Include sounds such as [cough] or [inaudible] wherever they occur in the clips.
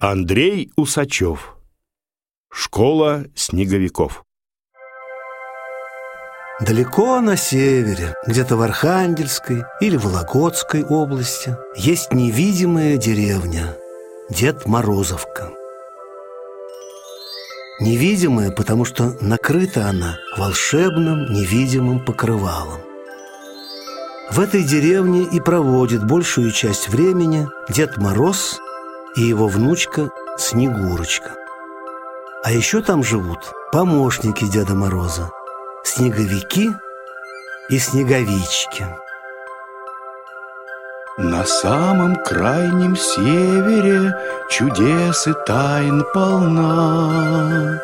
Андрей Усачев. Школа снеговиков. Далеко на севере, где-то в Архангельской или Вологодской области, есть невидимая деревня Дед Морозовка. Невидимая, потому что накрыта она волшебным невидимым покрывалом. В этой деревне и проводит большую часть времени Дед Мороз и его внучка Снегурочка. А еще там живут помощники Деда Мороза, снеговики и снеговички. На самом крайнем севере чудес и тайн полна.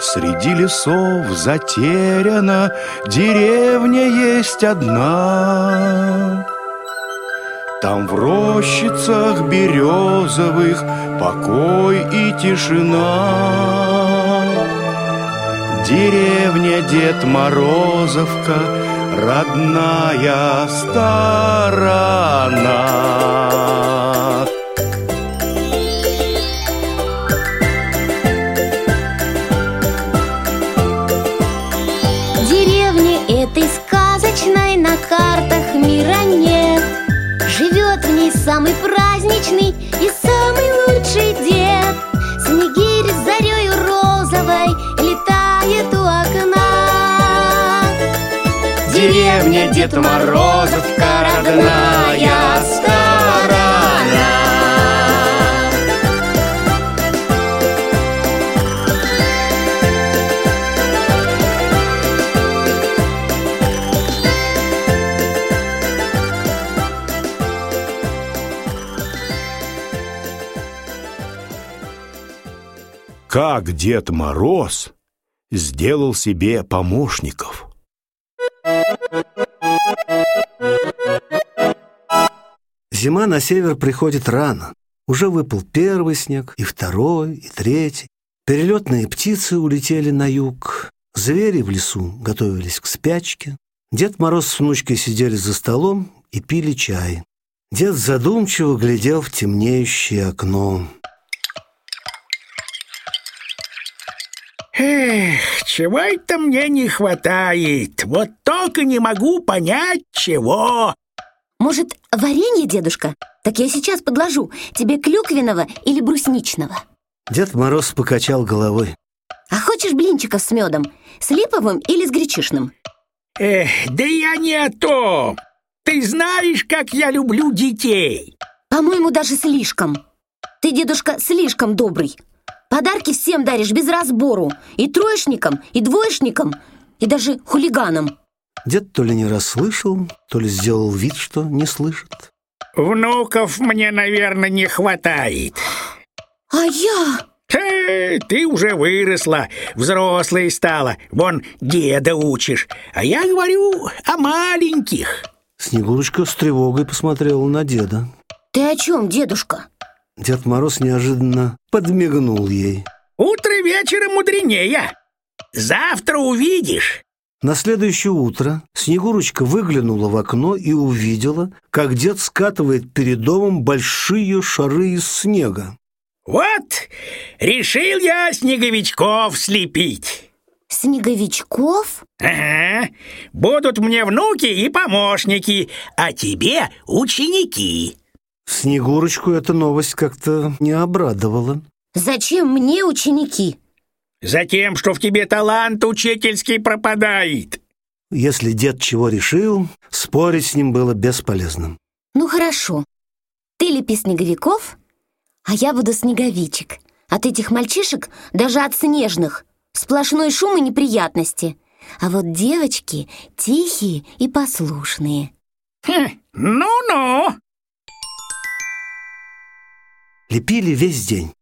Среди лесов затеряна деревня есть одна. Там в рощицах березовых покой и тишина. Деревня Дед Морозовка, родная сторона. Праздничный и самый лучший дед Снегирь с зарею розовой летает у окна Деревня Дед Морозовка, родная сторона. Как Дед Мороз сделал себе помощников. Зима на север приходит рано. Уже выпал первый снег, и второй, и третий. Перелетные птицы улетели на юг. Звери в лесу готовились к спячке. Дед Мороз с внучкой сидели за столом и пили чай. Дед задумчиво глядел в темнеющее окно. Эх, чего это мне не хватает? Вот только не могу понять, чего. Может, варенье, дедушка? Так я сейчас подложу Тебе клюквенного или брусничного Дед Мороз покачал головой. А хочешь блинчиков с медом? С липовым или с гречишным? Эх, да я не о том. Ты знаешь, как я люблю детей. По-моему, даже слишком Ты, дедушка, слишком добрый Подарки всем даришь без разбору И троечникам, и двоечникам, и даже хулиганам Дед то ли не расслышал, то ли сделал вид, что не слышит. Внуков мне, наверное, не хватает. А я... Э, ты уже выросла, взрослая стала, вон деда учишь, а я говорю о маленьких. Снегурочка с тревогой посмотрела на деда. Ты о чем, дедушка? Дед Мороз неожиданно подмигнул ей. Утро вечером мудренее. Завтра увидишь. На следующее утро Снегурочка выглянула в окно и увидела, как дед скатывает перед домом большие шары из снега. Вот, решил я снеговичков слепить. Снеговичков? Ага, будут мне внуки и помощники, а тебе ученики. Снегурочку эта новость как-то не обрадовала. Зачем мне ученики? Затем, что в тебе талант учительский пропадает. Если дед чего решил, спорить с ним было бесполезным. Ну хорошо. Ты лепи снеговиков, а я буду снеговичек. От этих мальчишек, даже от снежных, сплошной шум и неприятности. А вот девочки тихие и послушные. Хм, ну-ну. Лепили весь день.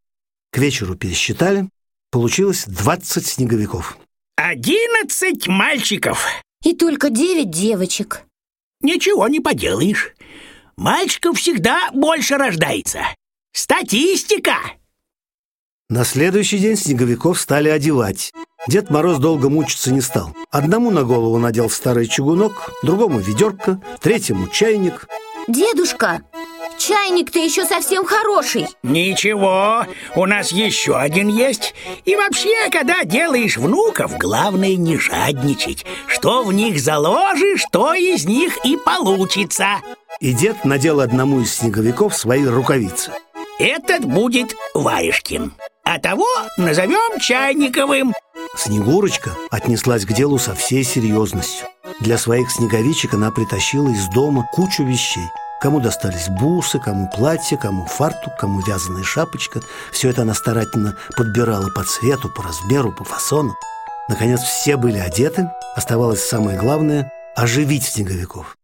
К вечеру пересчитали. Получилось 20 снеговиков. Одиннадцать мальчиков. И только девять девочек. Ничего не поделаешь. Мальчиков всегда больше рождается. Статистика. На следующий день снеговиков стали одевать. Дед Мороз долго мучиться не стал. Одному на голову надел старый чугунок, другому ведерко, третьему чайник. Дедушка, чайник-то еще совсем хороший Ничего, у нас еще один есть. И вообще, когда делаешь внуков, главное не жадничать. Что в них заложишь, то из них и получится. И дед надел одному из снеговиков свои рукавицы. Этот будет Варежкин. А того назовем Чайниковым. Снегурочка отнеслась к делу со всей серьезностью. Для своих снеговичек она притащила из дома кучу вещей. Кому достались бусы, кому платье, кому фартук, кому вязаная шапочка. Все это она старательно подбирала по цвету, по размеру, по фасону. Наконец все были одеты. Оставалось самое главное – оживить снеговиков.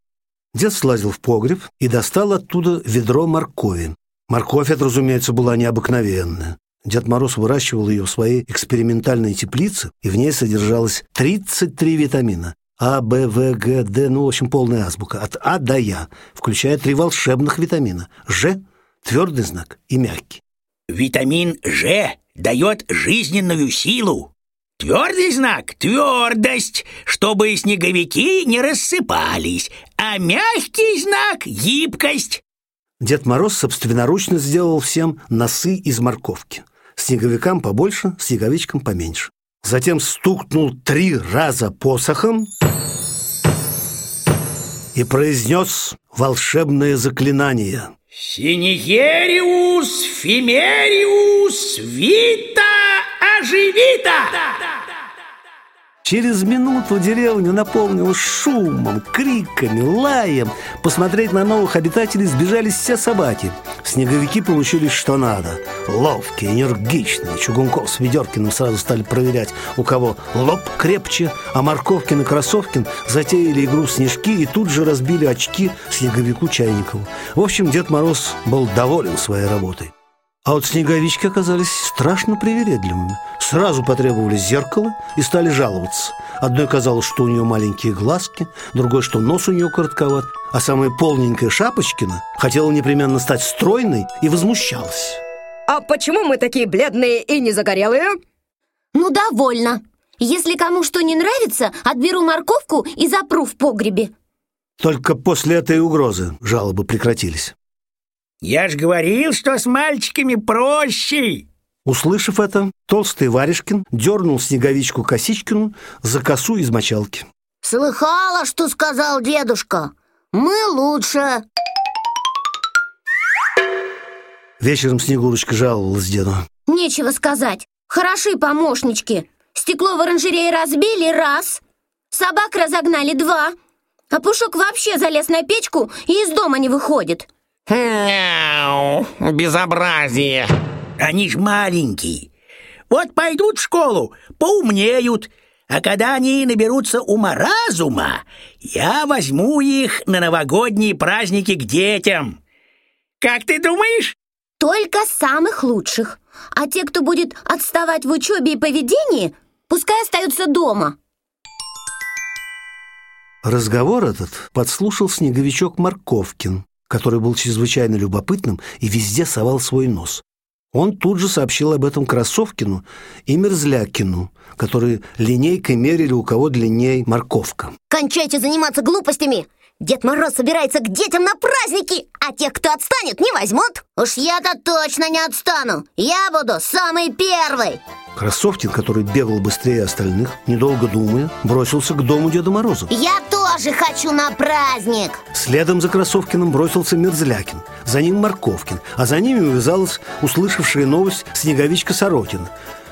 Дед слазил в погреб и достал оттуда ведро моркови. Морковь, это, разумеется, была необыкновенная. Дед Мороз выращивал ее в своей экспериментальной теплице, и в ней содержалось 33 витамина. А, Б, В, Г, Д, ну, в общем, полная азбука. От А до Я, включая три волшебных витамина. Ж – твердый знак и мягкий. Витамин Ж дает жизненную силу. Твердый знак – твердость, чтобы снеговики не рассыпались, а мягкий знак – гибкость. Дед Мороз собственноручно сделал всем носы из морковки. Снеговикам побольше, снеговичкам поменьше. Затем стукнул три раза посохом и произнес волшебное заклинание. Синигериус, фимериус, вита, оживита. Через минуту деревню наполнилась шумом, криками, лаем. Посмотреть на новых обитателей сбежались все собаки. Снеговики получили что надо. Ловкие, энергичные. Чугунков с Ведеркиным сразу стали проверять, у кого лоб крепче, а Морковкин и Кроссовкин затеяли игру в снежки и тут же разбили очки снеговику Чайникову. В общем, Дед Мороз был доволен своей работой. А вот снеговички оказались страшно привередливыми. Сразу потребовали зеркало и стали жаловаться. Одной казалось, что у нее маленькие глазки, другой, что нос у нее коротковат, а самая полненькая Шапочкина хотела непременно стать стройной и возмущалась. А почему мы такие бледные и не загорелые? Ну, довольно Если кому что не нравится, отберу морковку и запру в погребе Только после этой угрозы жалобы прекратились. Я ж говорил, что с мальчиками проще. Услышав это, толстый Варежкин дернул снеговичку Косичкину за косу из мочалки. Слыхала, что сказал дедушка? Мы лучше Вечером Снегурочка жаловалась деду. Нечего сказать Хороши помощнички Стекло в оранжерее разбили раз Собак разогнали два А Пушок вообще залез на печку и из дома не выходит Мяу, безобразие. Они ж маленькие. Вот пойдут в школу, поумнеют, а когда они наберутся ума-разума, я возьму их на новогодние праздники к детям. Как ты думаешь? Только самых лучших А те, кто будет отставать в учебе и поведении Пускай остаются дома Разговор этот подслушал снеговичок Морковкин, который был чрезвычайно любопытным и везде совал свой нос. Он тут же сообщил об этом Красовкину и Мерзлякину, которые линейкой мерили, у кого длиннее морковка. Кончайте заниматься глупостями! Дед Мороз собирается к детям на праздники А тех, кто отстанет, не возьмут. Уж я-то точно не отстану. Я буду самый первый Красовкин, который бегал быстрее остальных, недолго думая, бросился к дому Деда Мороза. Я тоже хочу на праздник Следом за Красовкиным бросился Мерзлякин, за ним Морковкин, а за ними увязалась услышавшая новость Снеговичка Сорокина.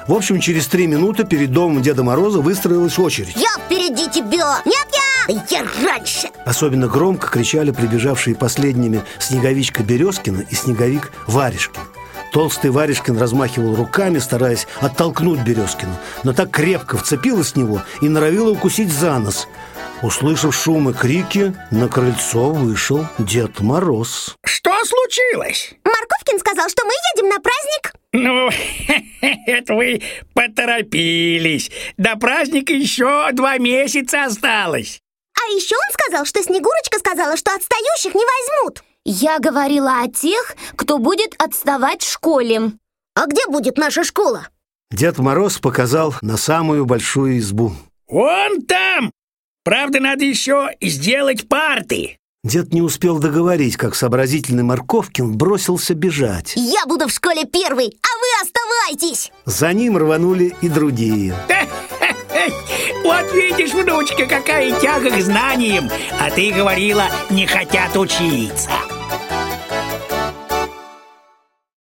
В общем, через три минуты перед домом Деда Мороза выстроилась очередь. Я впереди тебя Нет, я! Я раньше Особенно громко кричали прибежавшие последними Снеговичка Березкина и Снеговик Варежкин. Толстый Варежкин размахивал руками, стараясь оттолкнуть Березкину, но так крепко вцепилась в него и норовила укусить за нос. Услышав шум и крики, на крыльцо вышел Дед Мороз. Что случилось? Морковкин сказал, что мы едем на праздник Ну, [laughs] это вы поторопились. До праздника еще два месяца осталось. А еще он сказал, что Снегурочка сказала, что отстающих не возьмут Я говорила о тех, кто будет отставать в школе А где будет наша школа? Дед Мороз показал на самую большую избу. Вон там! Правда, надо еще сделать парты. Дед не успел договорить, как сообразительный Морковкин бросился бежать. Я буду в школе первый, а вы оставайтесь За ним рванули и другие. [laughs] Вот видишь, внучка, какая тяга к знаниям. А ты говорила, не хотят учиться